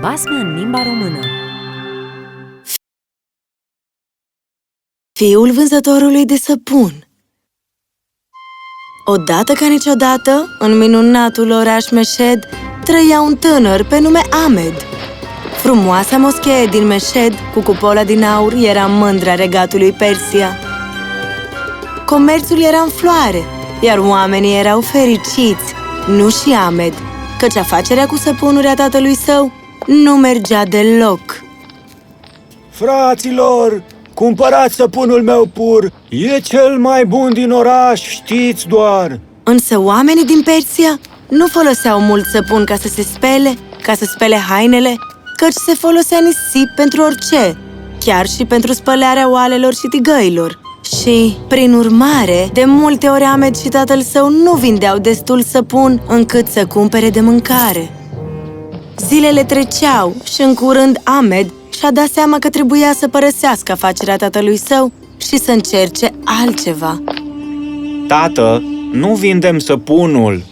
Basme în limba română Fiul vânzătorului de săpun Odată ca niciodată, în minunatul oraș Meșed, trăia un tânăr pe nume Ahmed. Frumoasa moschee din Meșed, cu cupola din aur, era mândra regatului Persia. Comerțul era în floare, iar oamenii erau fericiți, nu și Ahmed, căci afacerea cu săpunuri a tatălui său nu mergea deloc. Fraților, cumpărați săpunul meu pur! E cel mai bun din oraș, știți doar! Însă oamenii din Persia nu foloseau mult săpun ca să se spele, ca să spele hainele, căci se folosea nisip pentru orice, chiar și pentru spălarea oalelor și tigăilor. Și, prin urmare, de multe ori Ahmed și tatăl său nu vindeau destul săpun încât să cumpere de mâncare. Zilele treceau și în curând Ahmed și-a dat seama că trebuia să părăsească afacerea tatălui său și să încerce altceva. Tată, nu vindem săpunul!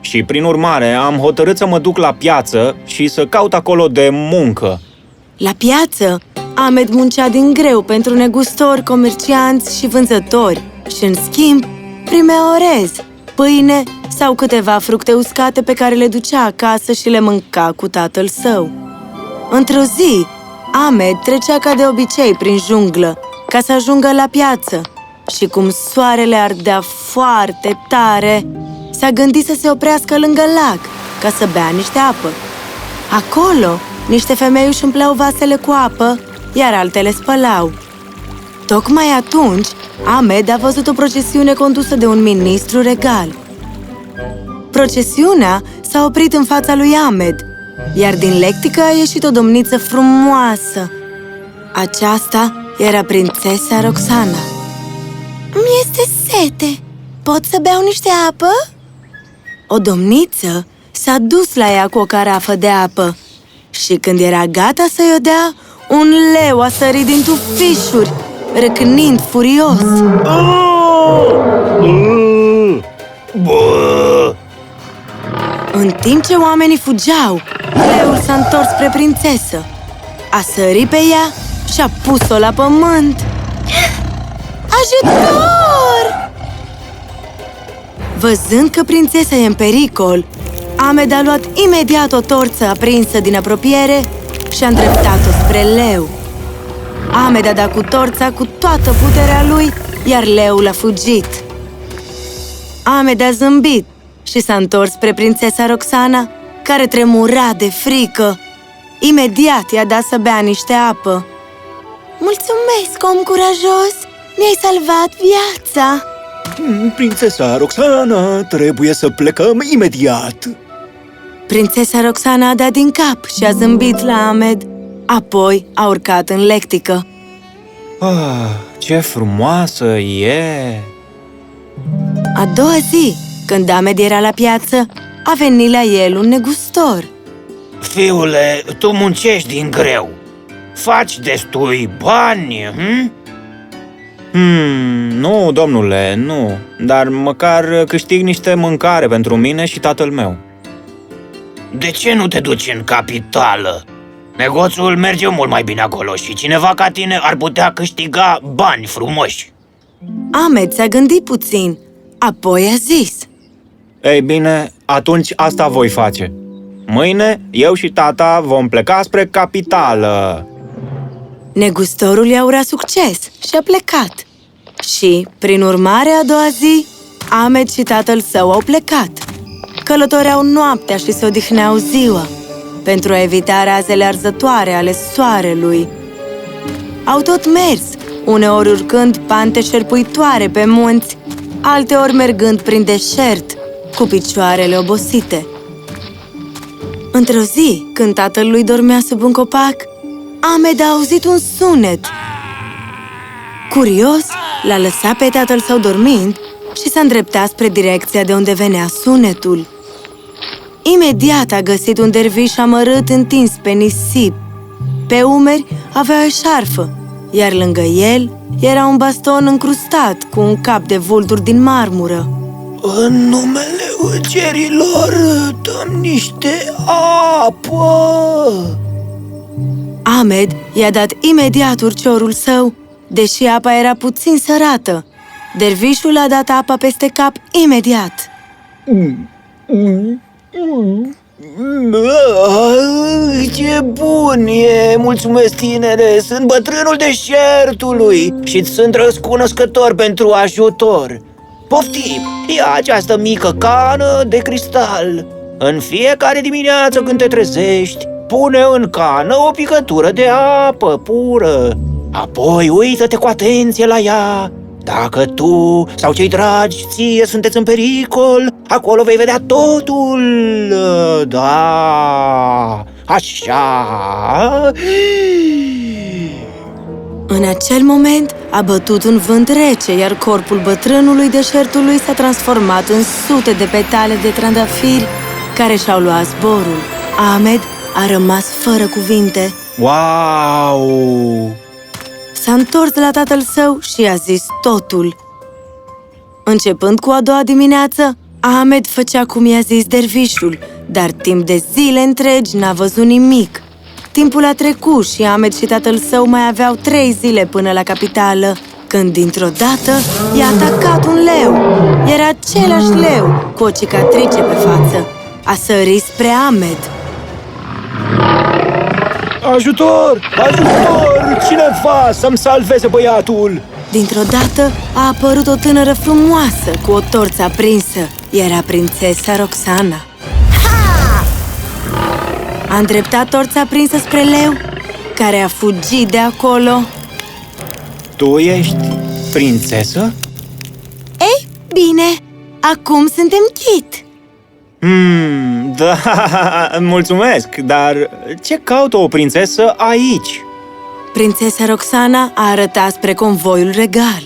Și, prin urmare, am hotărât să mă duc la piață și să caut acolo de muncă. La piață, Ahmed muncea din greu pentru negustori, comercianți și vânzători și, în schimb, primea orez, pâine sau câteva fructe uscate pe care le ducea acasă și le mânca cu tatăl său. Într-o zi, Ahmed trecea ca de obicei prin junglă ca să ajungă la piață și cum soarele ardea foarte tare, s-a gândit să se oprească lângă lac ca să bea niște apă. Acolo, niște femei își umpleau vasele cu apă, iar altele spălau. Tocmai atunci, Ahmed a văzut o procesiune condusă de un ministru regal. Procesiunea s-a oprit în fața lui Ahmed, iar din lectică a ieșit o domniță frumoasă. Aceasta era prințesa Roxana. Mi-este sete! Pot să beau niște apă? O domniță s-a dus la ea cu o carafă de apă și când era gata să-i o dea, un leu a sărit din tufișuri, răcnind furios. În timp ce oamenii fugeau, leul s-a întors spre prințesă. A sărit pe ea și a pus-o la pământ. Ajutor! Văzând că prințesa e în pericol, Ahmed a luat imediat o torță aprinsă din apropiere și a îndreptat-o spre leu. Ahmed a dat cu torța cu toată puterea lui, iar leul a fugit. Ahmed a zâmbit și s-a întors spre prințesa Roxana, care tremura de frică. Imediat i-a dat să bea niște apă. Mulțumesc, om curajos! Mi-ai salvat viața! Prințesa Roxana, trebuie să plecăm imediat! Prințesa Roxana a dat din cap și a zâmbit la Ahmed. Apoi a urcat în lectică. Ah, ce frumoasă e! A doua zi, când Ahmed era la piață, a venit la el un negustor. Fiule, tu muncești din greu. Faci destui bani, hm? Hmm, nu, domnule, nu. Dar măcar câștig niște mâncare pentru mine și tatăl meu. De ce nu te duci în capitală? Negoțul merge mult mai bine acolo și cineva ca tine ar putea câștiga bani frumoși. Ahmed s-a gândit puțin, apoi a zis. Ei bine, atunci asta voi face. Mâine, eu și tata vom pleca spre capitală. Negustorul i-a urat succes și a plecat. Și, prin urmare, a doua zi, Ahmed și tatăl său au plecat. Călătoreau noaptea și se odihneau ziua, pentru a evita razele arzătoare ale soarelui. Au tot mers, uneori urcând pante șerpuitoare pe munți, alteori mergând prin deșert, cu picioarele obosite. Într-o zi, când tatăl lui dormea sub un copac, Ahmed a auzit un sunet. Curios, l-a lăsat pe tatăl său dormind și s-a îndreptat spre direcția de unde venea sunetul. Imediat a găsit un derviș amărât întins pe nisip. Pe umeri avea o șarfă, iar lângă el era un baston încrustat cu un cap de vultur din marmură. În numele îngerilor, dăm niște apă! Ahmed i-a dat imediat urciorul său, deși apa era puțin sărată. Dervișul a dat apa peste cap imediat. Ah, Ce bun e! Mulțumesc, tinere! Sunt bătrânul deșertului și sunt răscunoscător pentru ajutor. Poftim! Ia această mică cană de cristal. În fiecare dimineață când te trezești, pune în cană o picătură de apă pură. Apoi uită-te cu atenție la ea. Dacă tu sau cei dragi ție sunteți în pericol, acolo vei vedea totul. Da, așa. În acel moment a bătut un vânt rece, iar corpul bătrânului deșertului s-a transformat în sute de petale de trandafiri care și-au luat zborul. Ahmed a rămas fără cuvinte. Wow! S-a întors la tatăl său și i-a zis totul. Începând cu a doua dimineață, Ahmed făcea cum i-a zis dervișul, dar timp de zile întregi n-a văzut nimic. Timpul a trecut și Ahmed și tatăl său mai aveau trei zile până la capitală, când dintr-o dată i-a atacat un leu. Era același leu, cu o cicatrice pe față. A sărit spre Ahmed. Ajutor! Ajutor! Cineva să-mi salveze băiatul! Dintr-o dată a apărut o tânără frumoasă cu o torță aprinsă. Era prințesa Roxana. A îndreptat torța aprinsă spre leu, care a fugit de acolo. Tu ești prințesă? Ei, bine, acum suntem chit. Hmm, da, mulțumesc, dar ce caută o prințesă aici? Prințesa Roxana a arătat spre convoiul regal.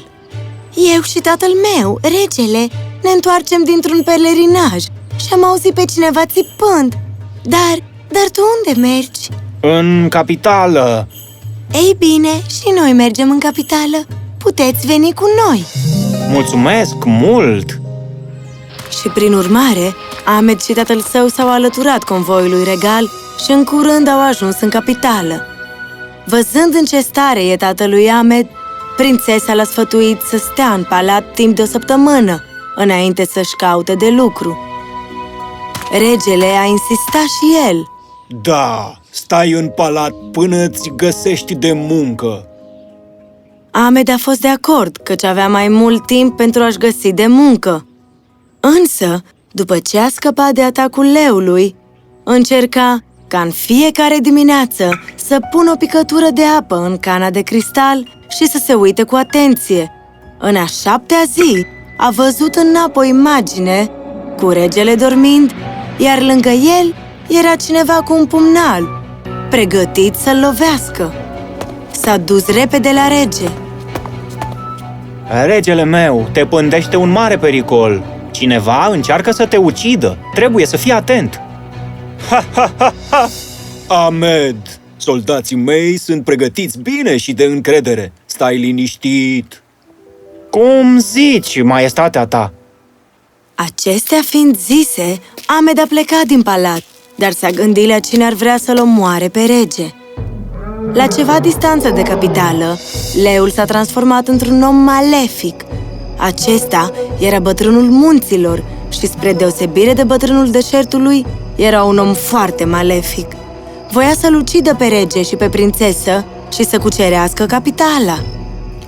Eu și tatăl meu, regele, ne întoarcem dintr-un pelerinaj și am auzit pe cineva țipând. Dar, dar tu unde mergi? În capitală. Ei bine, și noi mergem în capitală. Puteți veni cu noi. Mulțumesc mult! Și prin urmare, Ahmed și tatăl său s-au alăturat convoiului regal și în curând au ajuns în capitală. Văzând în ce stare e tatălui Ahmed, prințesa l-a sfătuit să stea în palat timp de o săptămână, înainte să-și caute de lucru. Regele a insistat și el. Da, stai în palat până îți găsești de muncă. Ahmed a fost de acord, căci avea mai mult timp pentru a-și găsi de muncă. Însă, după ce a scăpat de atacul leului, încerca ca în fiecare dimineață să pună o picătură de apă în cana de cristal și să se uite cu atenție. În a șaptea zi, a văzut în apă o imagine cu regele dormind, iar lângă el era cineva cu un pumnal, pregătit să-l lovească. S-a dus repede la rege. Regele meu, te pândește un mare pericol. Cineva încearcă să te ucidă. Trebuie să fii atent. Ha, ha, ha, ha! Ahmed, soldații mei sunt pregătiți bine și de încredere. Stai liniștit. Cum zici, maestatea ta? Acestea fiind zise, Ahmed a plecat din palat, dar s-a gândit la cine ar vrea să-l omoare pe rege. La ceva distanță de capitală, leul s-a transformat într-un om malefic. Acesta era bătrânul munților și, spre deosebire de bătrânul deșertului, era un om foarte malefic. Voia să-l ucidă pe rege și pe prințesă și să cucerească capitala.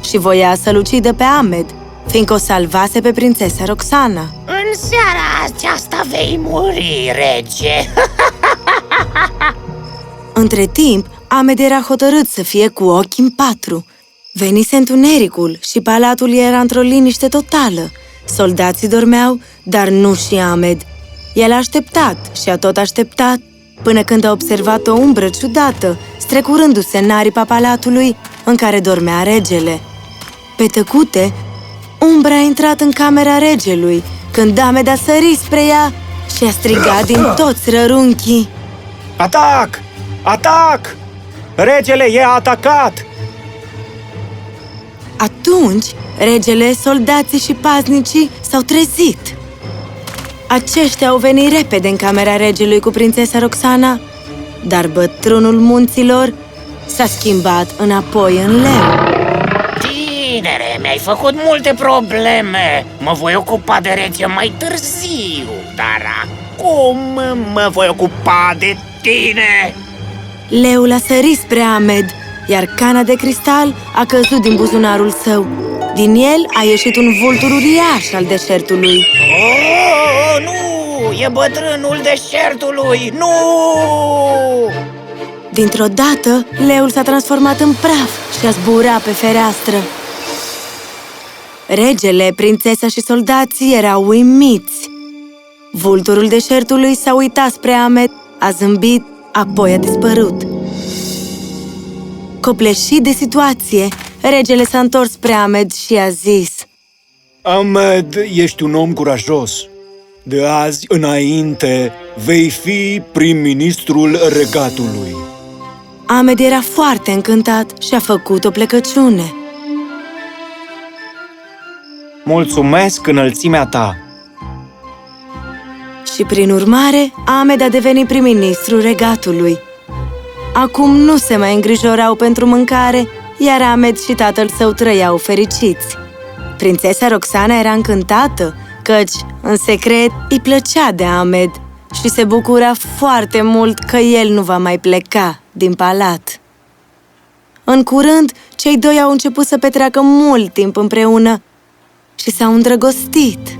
Și voia să-l ucidă pe Ahmed, fiindcă o salvase pe prințesa Roxana. În seara aceasta vei muri, rege. Între timp, Ahmed era hotărât să fie cu ochii în patru. Venise întunericul și palatul era într-o liniște totală. Soldații dormeau, dar nu și Ahmed. El a așteptat și a tot așteptat, până când a observat o umbră ciudată, strecurându-se în aripa palatului în care dormea regele. Pe tăcute, umbra a intrat în camera regelui, când Ahmed a sărit spre ea și a strigat din toți rărunchii. Atac! Atac! Regele e atacat! Atunci, regele, soldații și paznicii s-au trezit. Aceștia au venit repede în camera regelui cu prințesa Roxana, dar bătrânul munților s-a schimbat înapoi în leu. Tinere, mi-ai făcut multe probleme. Mă voi ocupa de rege mai târziu, dar acum mă voi ocupa de tine. Leul a sărit spre Ahmed, iar cana de cristal a căzut din buzunarul său. Din el a ieșit un vultur uriaș al deșertului. Oh, nu! E bătrânul deșertului! Nu! Dintr-o dată, leul s-a transformat în praf și a zburat pe fereastră. Regele, prințesa și soldații erau uimiți. Vulturul deșertului s-a uitat spre Ahmed, a zâmbit, apoi a dispărut. Copleșit de situație, regele s-a întors spre Ahmed și a zis Ahmed, ești un om curajos. De azi înainte vei fi prim-ministrul regatului. Ahmed era foarte încântat și a făcut o plecăciune. Mulțumesc înălțimea ta! Și prin urmare, Ahmed a devenit prim-ministru regatului. Acum nu se mai îngrijorau pentru mâncare, iar Ahmed și tatăl său trăiau fericiți. Prințesa Roxana era încântată, căci, în secret, îi plăcea de Ahmed și se bucura foarte mult că el nu va mai pleca din palat. În curând, cei doi au început să petreacă mult timp împreună și s-au îndrăgostit.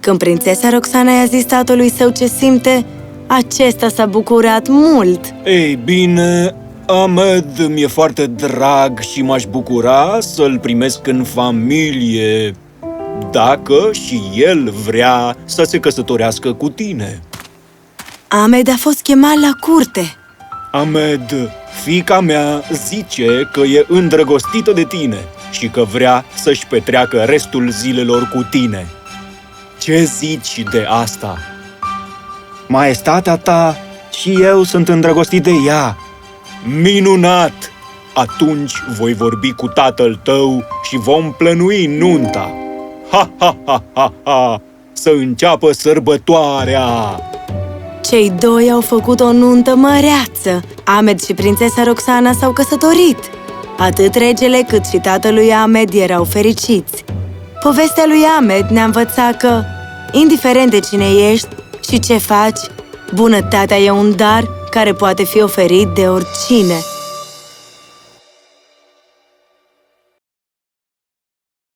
Când prințesa Roxana i-a zis tatălui său ce simte, acesta s-a bucurat mult. Ei bine, Ahmed mi-e foarte drag și m-aș bucura să-l primesc în familie, dacă și el vrea să se căsătorească cu tine. Ahmed a fost chemat la curte. Ahmed, fica mea zice că e îndrăgostită de tine și că vrea să-și petreacă restul zilelor cu tine. Ce zici de asta? Maestatea ta și eu sunt îndrăgostit de ea. Minunat! Atunci voi vorbi cu tatăl tău și vom plănui nunta. Ha, ha, ha, ha, ha! Să înceapă sărbătoarea! Cei doi au făcut o nuntă măreață. Ahmed și prințesa Roxana s-au căsătorit. Atât regele cât și tatălui Ahmed erau fericiți. Povestea lui Ahmed ne-a învățat că, indiferent de cine ești și ce faci, bunătatea e un dar care poate fi oferit de oricine.